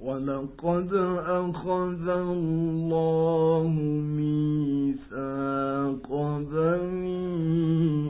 ولقد أخذ الله ميثاق بني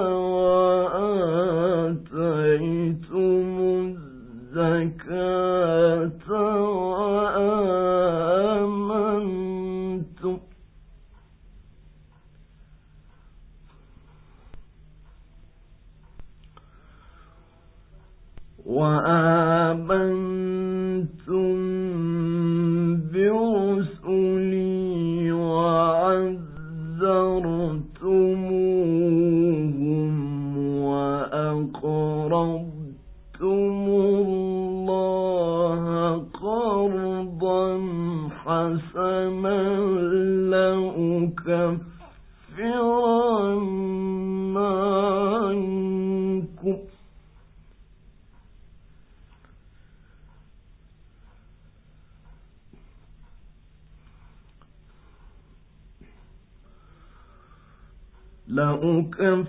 لأكفرن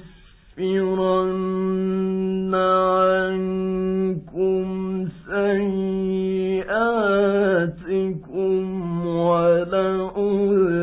عنكم سيئاتكم ولأدخلنكم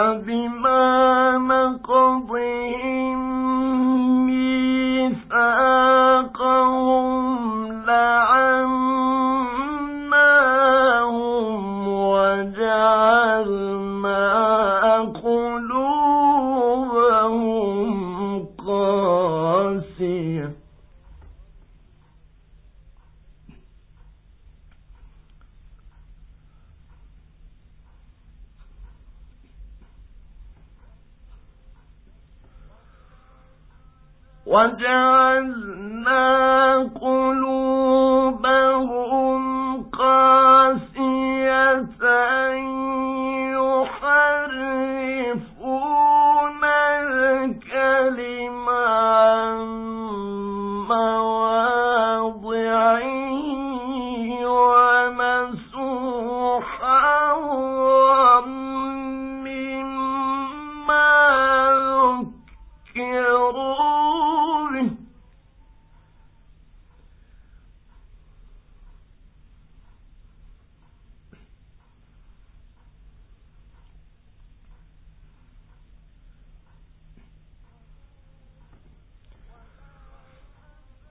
فبما نقضهم وجعلنا قلوبهم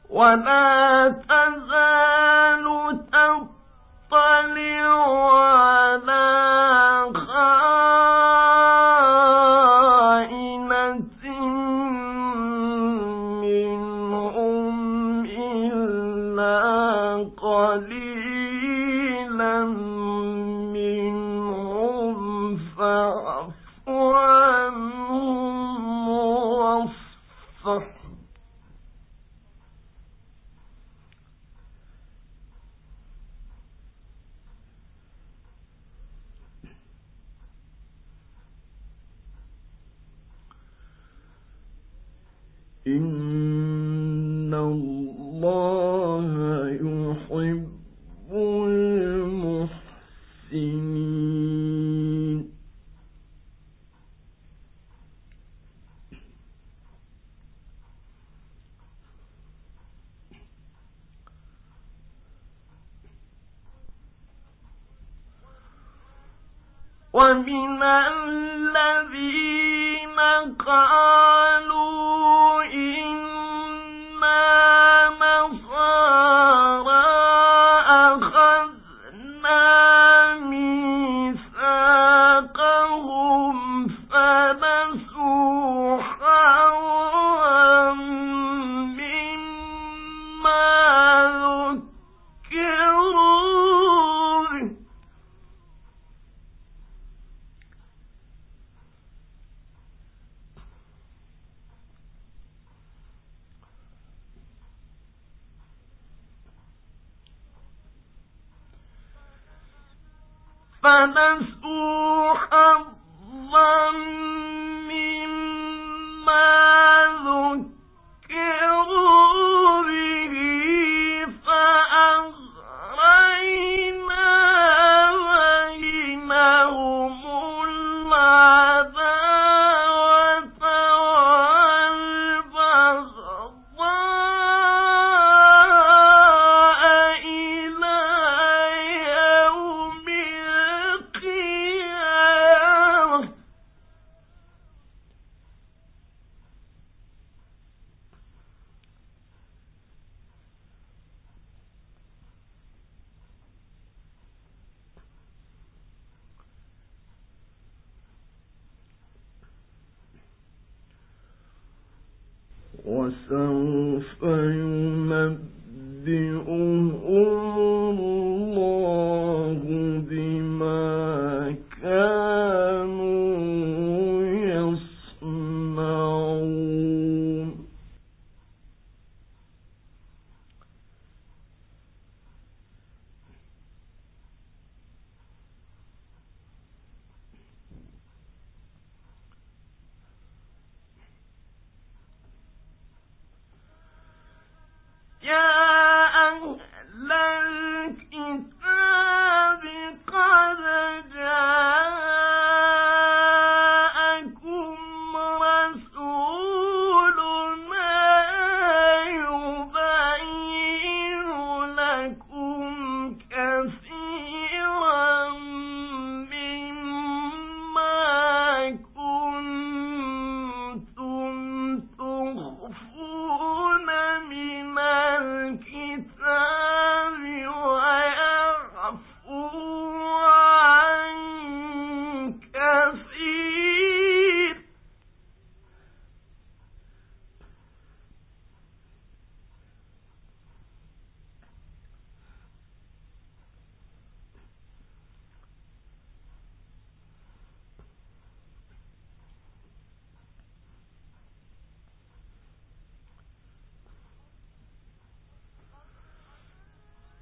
ولا تزال ومن الذين قالوا فنسوا وسوف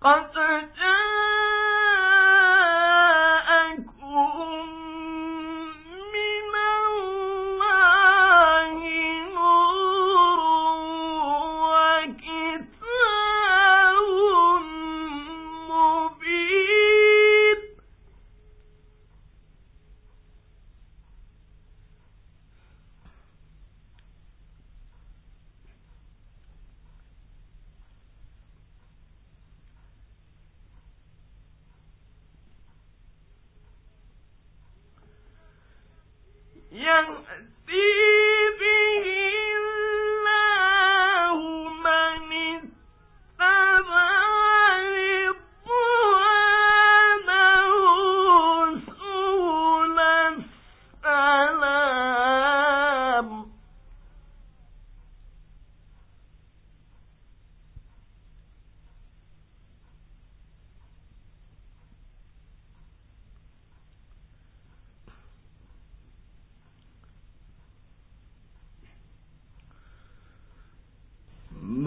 unto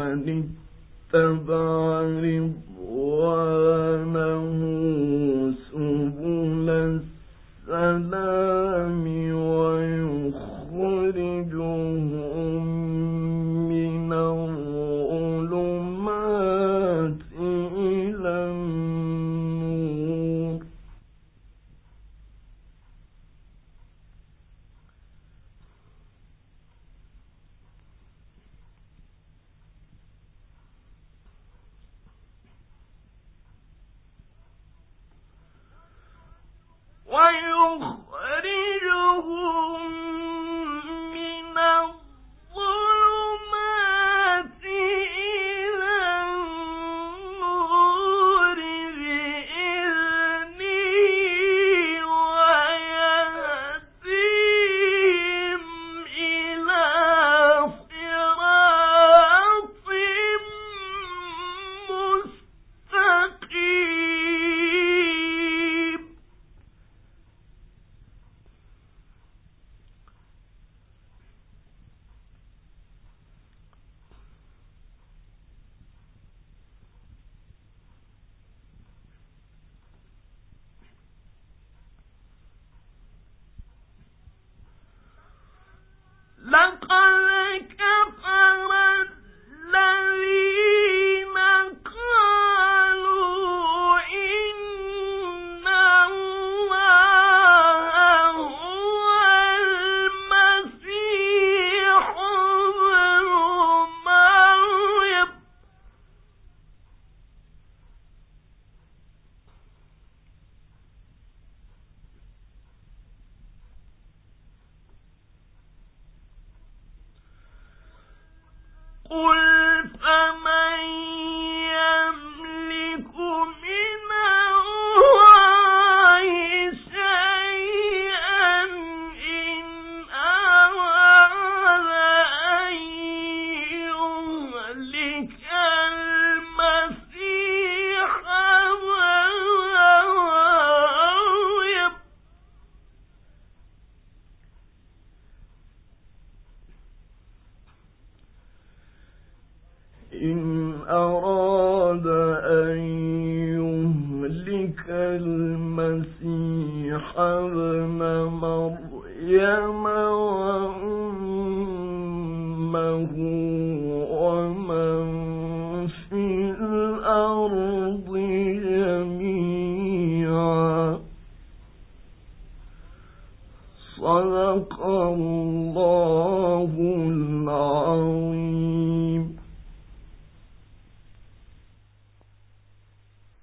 قد صدق الله العظيم